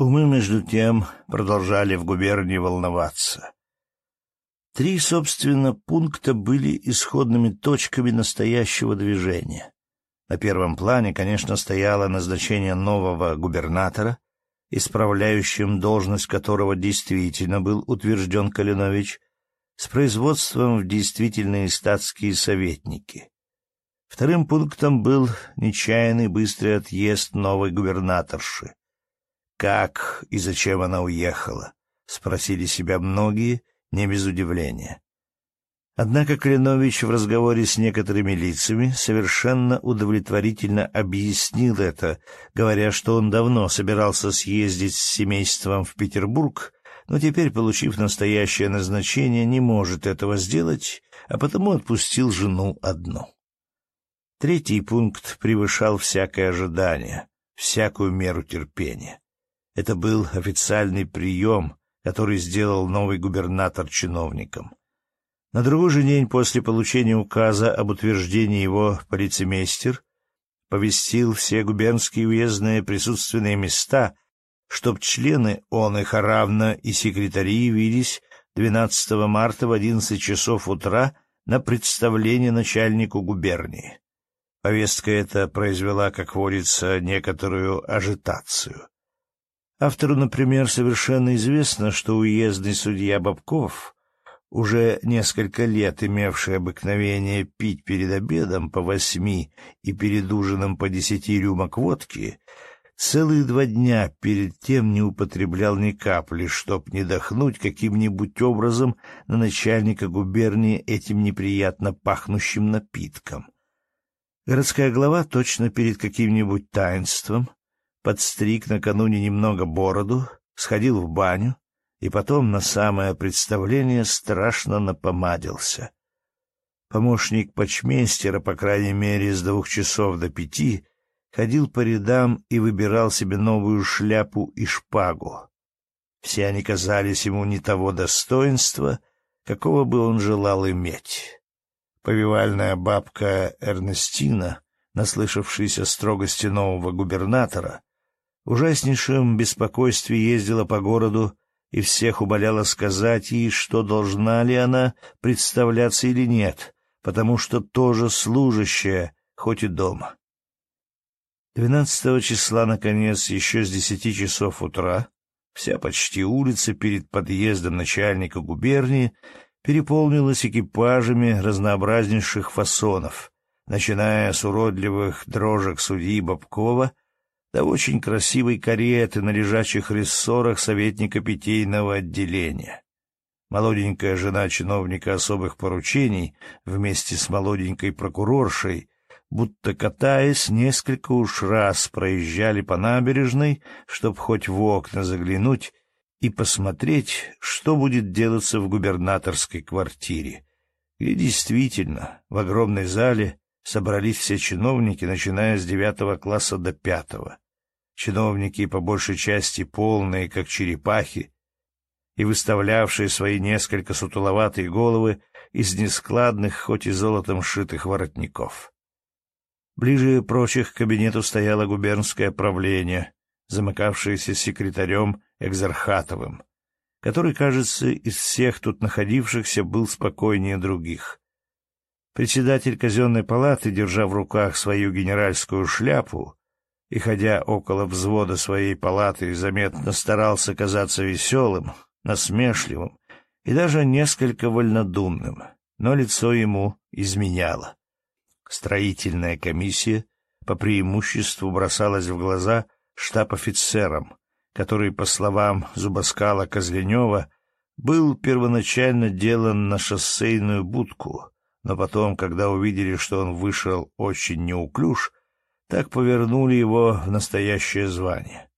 Умы, между тем, продолжали в губернии волноваться. Три, собственно, пункта были исходными точками настоящего движения. На первом плане, конечно, стояло назначение нового губернатора, исправляющим должность которого действительно был утвержден Калинович, с производством в действительные статские советники. Вторым пунктом был нечаянный быстрый отъезд новой губернаторши. Как и зачем она уехала? Спросили себя многие, не без удивления. Однако Калинович в разговоре с некоторыми лицами совершенно удовлетворительно объяснил это, говоря, что он давно собирался съездить с семейством в Петербург, но теперь, получив настоящее назначение, не может этого сделать, а потому отпустил жену одну. Третий пункт превышал всякое ожидание, всякую меру терпения. Это был официальный прием, который сделал новый губернатор чиновником. На другой же день после получения указа об утверждении его полицемейстер повестил все губернские уездные присутственные места, чтоб члены он их равно и секретари явились 12 марта в 11 часов утра на представление начальнику губернии. Повестка эта произвела, как водится, некоторую ажитацию. Автору, например, совершенно известно, что уездный судья Бабков, уже несколько лет имевший обыкновение пить перед обедом по восьми и перед ужином по десяти рюмок водки, целые два дня перед тем не употреблял ни капли, чтоб не дохнуть каким-нибудь образом на начальника губернии этим неприятно пахнущим напитком. Городская глава точно перед каким-нибудь таинством подстриг накануне немного бороду, сходил в баню и потом на самое представление страшно напомадился. Помощник почмейстера, по крайней мере, с двух часов до пяти, ходил по рядам и выбирал себе новую шляпу и шпагу. Все они казались ему не того достоинства, какого бы он желал иметь. Повивальная бабка Эрнестина, наслышавшаяся строгости нового губернатора, ужаснейшем беспокойстве ездила по городу и всех умоляла сказать ей, что должна ли она представляться или нет, потому что тоже служащая, хоть и дома. Двенадцатого числа, наконец, еще с десяти часов утра, вся почти улица перед подъездом начальника губернии переполнилась экипажами разнообразнейших фасонов, начиная с уродливых дрожек судьи Бабкова до очень красивой кареты на лежачих рессорах советника питейного отделения. Молоденькая жена чиновника особых поручений вместе с молоденькой прокуроршей, будто катаясь, несколько уж раз проезжали по набережной, чтоб хоть в окна заглянуть и посмотреть, что будет делаться в губернаторской квартире, где действительно в огромной зале собрались все чиновники, начиная с девятого класса до пятого. Чиновники, по большей части полные, как черепахи, и выставлявшие свои несколько сутуловатые головы из нескладных, хоть и золотом шитых воротников. Ближе прочих к кабинету стояло губернское правление, замыкавшееся секретарем Экзархатовым, который, кажется, из всех тут находившихся был спокойнее других. Председатель казенной палаты, держа в руках свою генеральскую шляпу и, ходя около взвода своей палаты, заметно старался казаться веселым, насмешливым и даже несколько вольнодумным, но лицо ему изменяло. Строительная комиссия по преимуществу бросалась в глаза штаб-офицерам, который, по словам Зубаскала Козленева, был первоначально делан на шоссейную будку, но потом, когда увидели, что он вышел очень неуклюж, так повернули его в настоящее звание.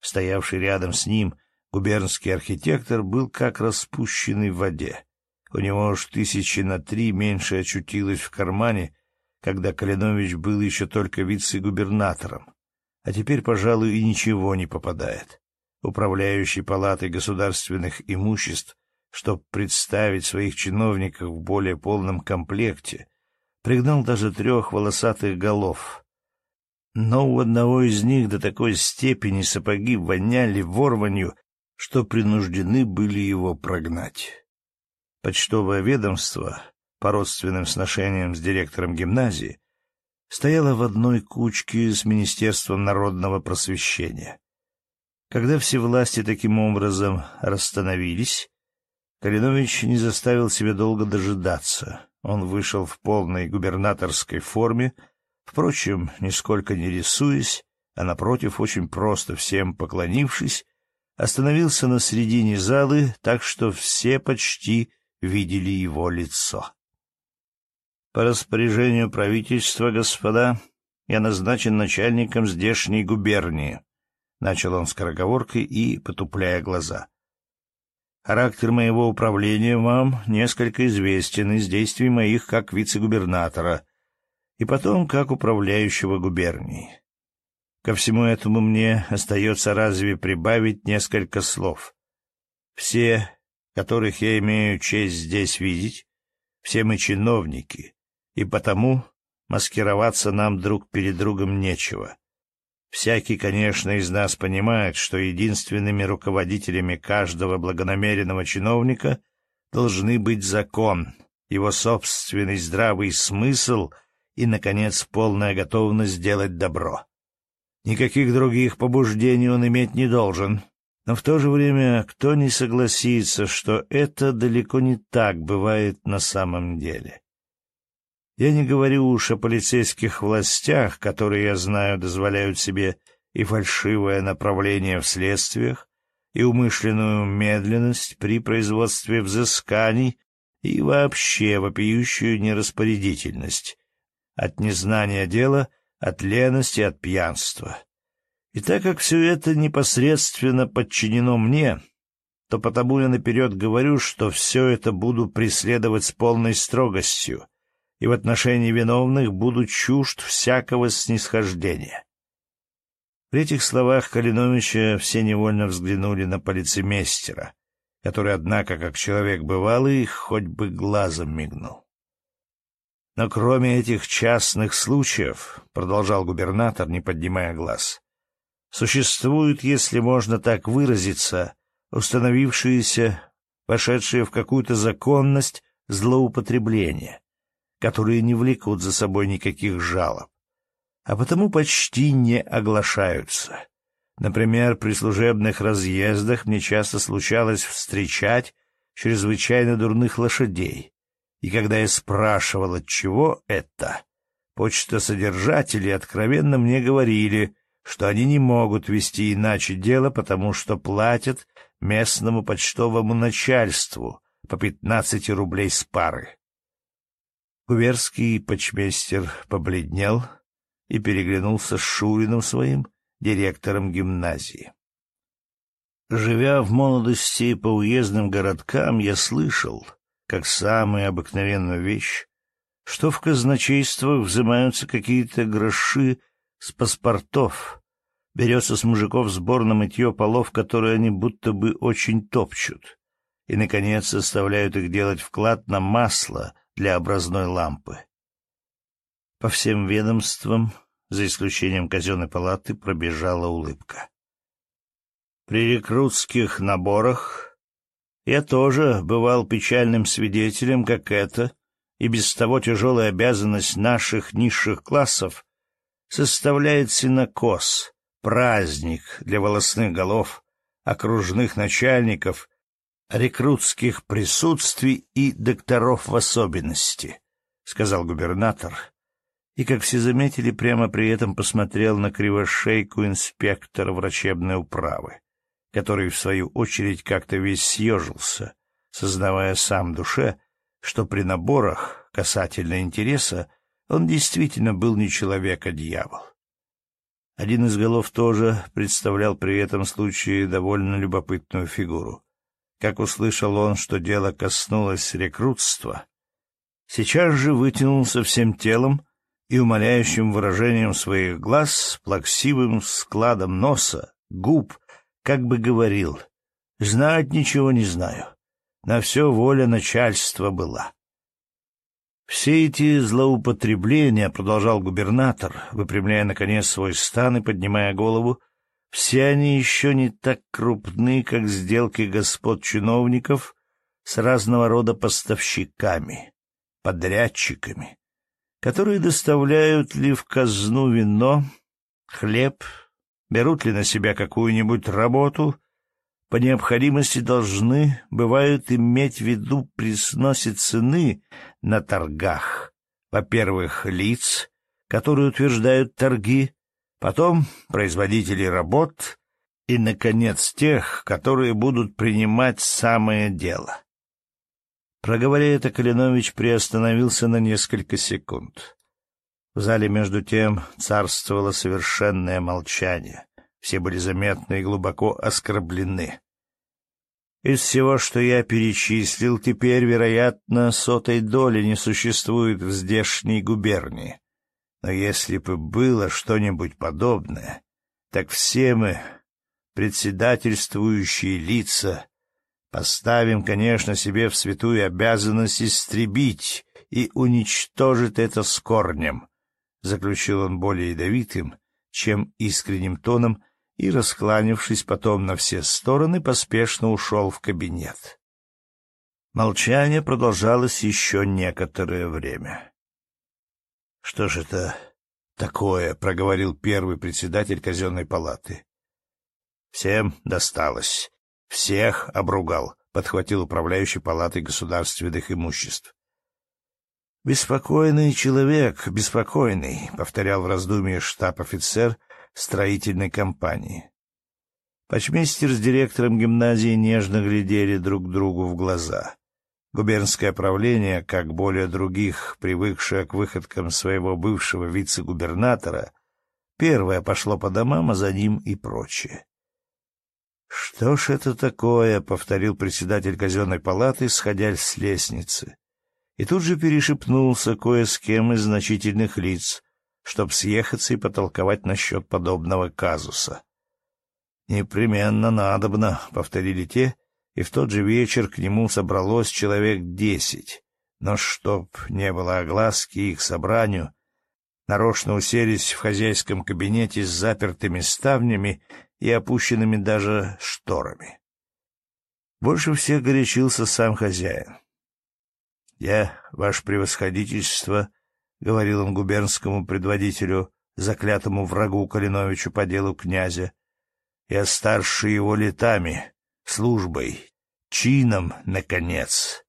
Стоявший рядом с ним губернский архитектор был как распущенный в воде. У него уж тысячи на три меньше очутилось в кармане, когда Калинович был еще только вице-губернатором, а теперь, пожалуй, и ничего не попадает. Управляющий палатой государственных имуществ чтобы представить своих чиновников в более полном комплекте, пригнал даже трех волосатых голов. но у одного из них до такой степени сапоги воняли ворванью, что принуждены были его прогнать. Почтовое ведомство, по родственным сношениям с директором гимназии, стояло в одной кучке с Министерством народного просвещения. Когда все власти таким образом расстановились, Калинович не заставил себя долго дожидаться. Он вышел в полной губернаторской форме, впрочем, нисколько не рисуясь, а, напротив, очень просто всем поклонившись, остановился на середине залы, так что все почти видели его лицо. По распоряжению правительства, господа, я назначен начальником здешней губернии, — начал он скороговоркой и потупляя глаза. Характер моего управления вам несколько известен из действий моих как вице-губернатора и потом как управляющего губернией. Ко всему этому мне остается разве прибавить несколько слов. Все, которых я имею честь здесь видеть, все мы чиновники, и потому маскироваться нам друг перед другом нечего. Всякий, конечно, из нас понимает, что единственными руководителями каждого благонамеренного чиновника должны быть закон, его собственный здравый смысл и, наконец, полная готовность сделать добро. Никаких других побуждений он иметь не должен. Но в то же время кто не согласится, что это далеко не так бывает на самом деле? Я не говорю уж о полицейских властях, которые, я знаю, дозволяют себе и фальшивое направление в следствиях, и умышленную медленность при производстве взысканий, и вообще вопиющую нераспорядительность, от незнания дела, от лености, от пьянства. И так как все это непосредственно подчинено мне, то потому я наперед говорю, что все это буду преследовать с полной строгостью, и в отношении виновных буду чужд всякого снисхождения. При этих словах Калиновича все невольно взглянули на полицемейстера, который, однако, как человек бывалый, хоть бы глазом мигнул. Но кроме этих частных случаев, — продолжал губернатор, не поднимая глаз, — существуют, если можно так выразиться, установившиеся, вошедшие в какую-то законность злоупотребления, которые не влекут за собой никаких жалоб, а потому почти не оглашаются. Например, при служебных разъездах мне часто случалось встречать чрезвычайно дурных лошадей, и когда я спрашивал, от чего это, почтосодержатели откровенно мне говорили, что они не могут вести иначе дело, потому что платят местному почтовому начальству по пятнадцати рублей с пары. Куверский почмейстер побледнел и переглянулся с Шуриным своим, директором гимназии. Живя в молодости по уездным городкам, я слышал, как самую обыкновенную вещь, что в казначействах взимаются какие-то гроши с паспортов, берется с мужиков сбор на мытье полов, которые они будто бы очень топчут, и, наконец, заставляют их делать вклад на масло — для образной лампы. По всем ведомствам, за исключением казенной палаты, пробежала улыбка. При рекрутских наборах я тоже бывал печальным свидетелем, как это, и без того тяжелая обязанность наших низших классов составляет синокос, праздник для волосных голов, окружных начальников рекрутских присутствий и докторов в особенности, — сказал губернатор, и, как все заметили, прямо при этом посмотрел на кривошейку инспектора врачебной управы, который, в свою очередь, как-то весь съежился, сознавая сам душе, что при наборах касательно интереса он действительно был не человек, а дьявол. Один из голов тоже представлял при этом случае довольно любопытную фигуру как услышал он, что дело коснулось рекрутства, сейчас же вытянулся всем телом и умоляющим выражением своих глаз, плаксивым складом носа, губ, как бы говорил, «Знать ничего не знаю. На все воля начальства была». Все эти злоупотребления, продолжал губернатор, выпрямляя наконец свой стан и поднимая голову, все они еще не так крупны, как сделки господ чиновников с разного рода поставщиками, подрядчиками, которые доставляют ли в казну вино, хлеб, берут ли на себя какую-нибудь работу, по необходимости должны, бывают, иметь в виду при сносе цены на торгах, во-первых, лиц, которые утверждают торги, потом производителей работ и, наконец, тех, которые будут принимать самое дело. Проговоря это, Калинович приостановился на несколько секунд. В зале, между тем, царствовало совершенное молчание. Все были заметны и глубоко оскорблены. Из всего, что я перечислил, теперь, вероятно, сотой доли не существует в здешней губернии. Но если бы было что-нибудь подобное, так все мы, председательствующие лица, поставим, конечно, себе в святую обязанность истребить и уничтожить это с корнем, — заключил он более ядовитым, чем искренним тоном, и, раскланившись потом на все стороны, поспешно ушел в кабинет. Молчание продолжалось еще некоторое время. — Что же это такое? — проговорил первый председатель казенной палаты. — Всем досталось. Всех обругал, — подхватил управляющий палатой государственных имуществ. «Беспокойный человек, беспокойный», — повторял в раздумье штаб-офицер строительной компании. Почмейстер с директором гимназии нежно глядели друг другу в глаза. Губернское правление, как более других, привыкшее к выходкам своего бывшего вице-губернатора, первое пошло по домам, а за ним и прочее. «Что ж это такое?» — повторил председатель казенной палаты, сходя с лестницы. И тут же перешепнулся кое с кем из значительных лиц, чтоб съехаться и потолковать насчет подобного казуса. «Непременно надобно», — повторили те, и в тот же вечер к нему собралось человек десять. Но чтоб не было огласки их собранию, нарочно уселись в хозяйском кабинете с запертыми ставнями и опущенными даже шторами. Больше всех горячился сам хозяин. «Я, ваше превосходительство», — говорил он губернскому предводителю, заклятому врагу Калиновичу по делу князя. «Я старше его летами, службой, чином, наконец,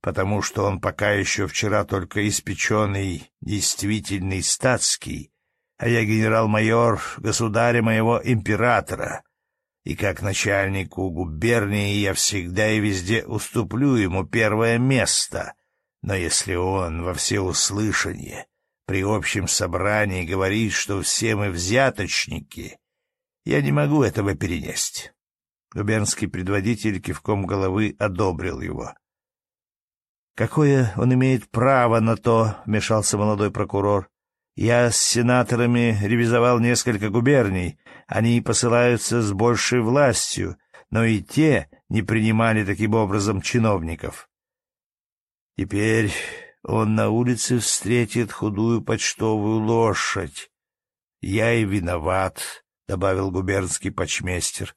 потому что он пока еще вчера только испеченный, действительный статский, а я генерал-майор государя моего императора, и как начальнику губернии я всегда и везде уступлю ему первое место» Но если он во всеуслышание при общем собрании говорит, что все мы взяточники, я не могу этого перенести. Губернский предводитель кивком головы одобрил его. «Какое он имеет право на то?» — вмешался молодой прокурор. «Я с сенаторами ревизовал несколько губерний. Они посылаются с большей властью, но и те не принимали таким образом чиновников. Теперь он на улице встретит худую почтовую лошадь. Я и виноват, — добавил губернский почмейстер.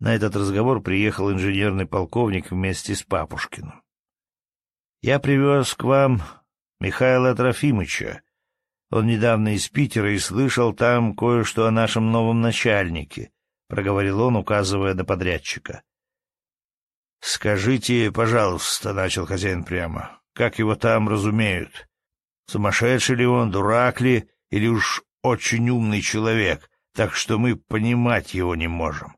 На этот разговор приехал инженерный полковник вместе с Папушкиным. — Я привез к вам Михаила Трофимыча. Он недавно из Питера и слышал там кое-что о нашем новом начальнике, — проговорил он, указывая на подрядчика. — Скажите, пожалуйста, — начал хозяин прямо, — как его там разумеют? Сумасшедший ли он, дурак ли, или уж очень умный человек, так что мы понимать его не можем? —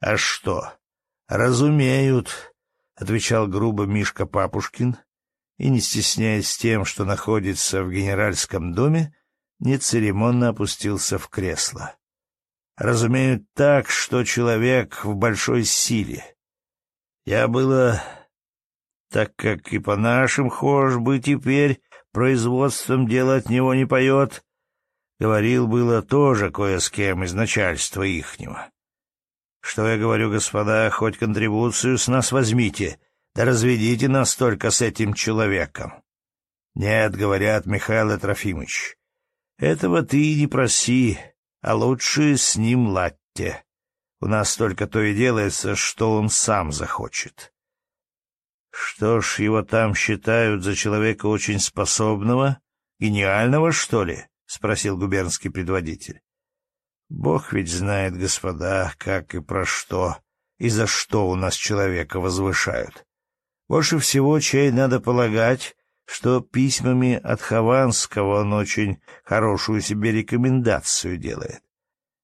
А что? — Разумеют, — отвечал грубо Мишка Папушкин, и, не стесняясь тем, что находится в генеральском доме, нецеремонно опустился в кресло. Разумеют так, что человек в большой силе — я было, так как и по нашим хож бы теперь производством дело от него не поет, говорил было тоже кое с кем из начальства ихнего. Что я говорю, господа, хоть контрибуцию с нас возьмите, да разведите нас только с этим человеком. Нет, говорят, Михаил Трофимович, этого ты не проси, а лучше с ним ладьте. У нас только то и делается, что он сам захочет. Что ж, его там считают за человека очень способного, гениального, что ли? — спросил губернский предводитель. Бог ведь знает, господа, как и про что, и за что у нас человека возвышают. Больше всего чай надо полагать, что письмами от Хованского он очень хорошую себе рекомендацию делает.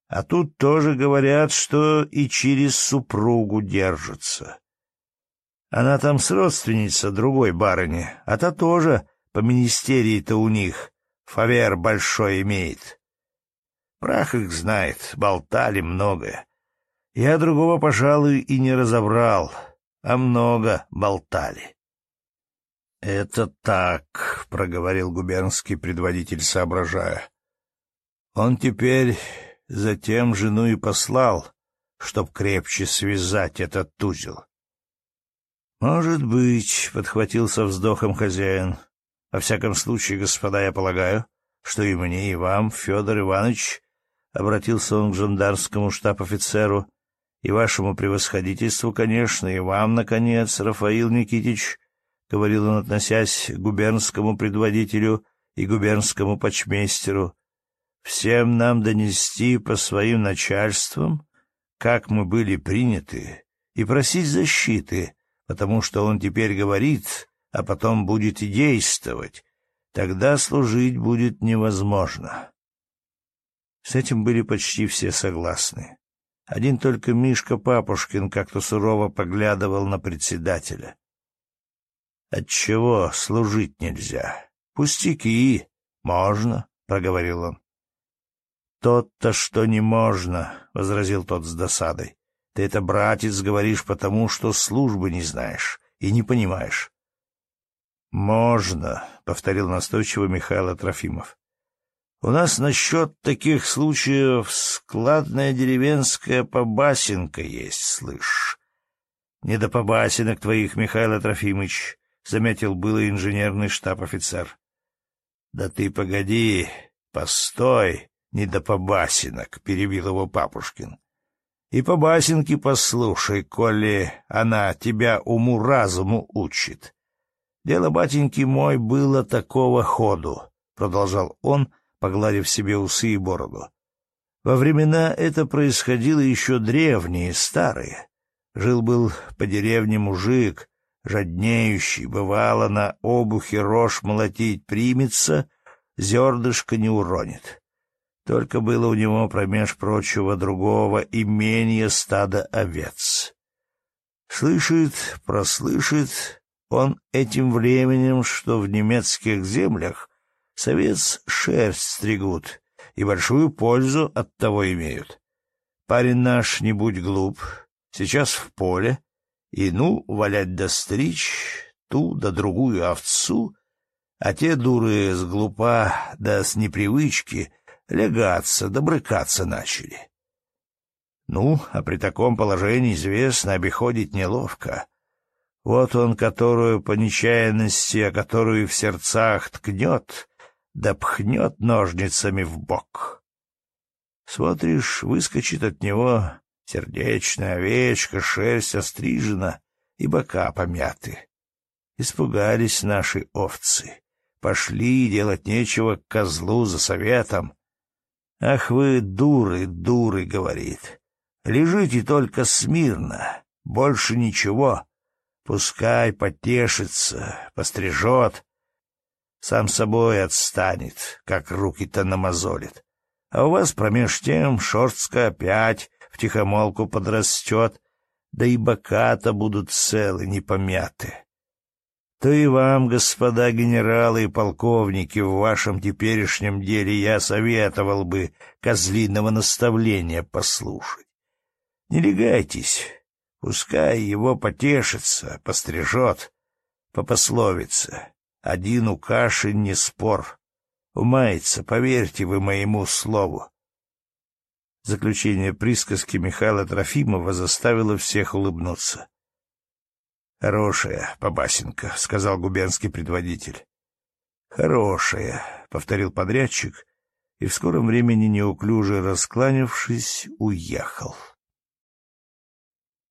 А тут тоже говорят, что и через супругу держится. Она там с родственница другой барыни, а та тоже по министерии-то у них фавер большой имеет. Прах их знает, болтали многое. Я другого, пожалуй, и не разобрал, а много болтали. — Это так, — проговорил губернский предводитель, соображая. Он теперь затем жену и послал, чтоб крепче связать этот узел. «Может быть», — подхватил со вздохом хозяин. «Во всяком случае, господа, я полагаю, что и мне, и вам, Федор Иванович, — обратился он к жандарскому штаб-офицеру, — и вашему превосходительству, конечно, и вам, наконец, Рафаил Никитич, — говорил он, относясь к губернскому предводителю и губернскому почмейстеру, — всем нам донести по своим начальствам, как мы были приняты, и просить защиты, потому что он теперь говорит, а потом будет и действовать, тогда служить будет невозможно. С этим были почти все согласны. Один только Мишка Папушкин как-то сурово поглядывал на председателя. «Отчего служить нельзя? Пустяки. Можно», — проговорил он. «Тот-то, что не можно», — возразил тот с досадой. Ты это, братец, говоришь потому, что службы не знаешь и не понимаешь. «Можно», — повторил настойчиво Михаил Трофимов. «У нас насчет таких случаев складная деревенская побасенка есть, слышь». «Не до побасенок твоих, Михаил Трофимович», — заметил было инженерный штаб-офицер. «Да ты погоди, постой, не до побасенок», — перебил его Папушкин. И по басенке послушай, коли она тебя уму-разуму учит. Дело, батеньки мой, было такого ходу, — продолжал он, погладив себе усы и бороду. Во времена это происходило еще древние, старые. Жил-был по деревне мужик, жаднеющий, бывало, на обухе рожь молотить примется, зердышко не уронит. Только было у него промеж прочего другого имения стада овец. Слышит, прослышит он этим временем, что в немецких землях совец шерсть стригут и большую пользу от того имеют. Парень наш, не будь глуп, сейчас в поле, и ну валять да стричь ту да другую овцу, а те дуры с глупа да с непривычки — лягаться, добрыкаться начали. Ну, а при таком положении, известно, обиходить неловко. Вот он, которую по нечаянности, а которую в сердцах ткнет, да пхнет ножницами в бок. Смотришь, выскочит от него сердечная овечка, шерсть острижена и бока помяты. Испугались наши овцы. Пошли, делать нечего, к козлу за советом. «Ах вы, дуры, дуры!» — говорит. «Лежите только смирно, больше ничего. Пускай потешится, пострижет, сам собой отстанет, как руки-то намазолит. А у вас промеж тем шорстка опять втихомолку подрастет, да и бока-то будут целы, не помяты то и вам, господа генералы и полковники, в вашем теперешнем деле я советовал бы козлиного наставления послушать. Не легайтесь, пускай его потешится, пострижет, по пословице. Один у каши не спор. Умается, поверьте вы моему слову. Заключение присказки Михаила Трофимова заставило всех улыбнуться. «Хорошая побасенка», — сказал губернский предводитель. «Хорошая», — повторил подрядчик, и в скором времени, неуклюже раскланившись, уехал.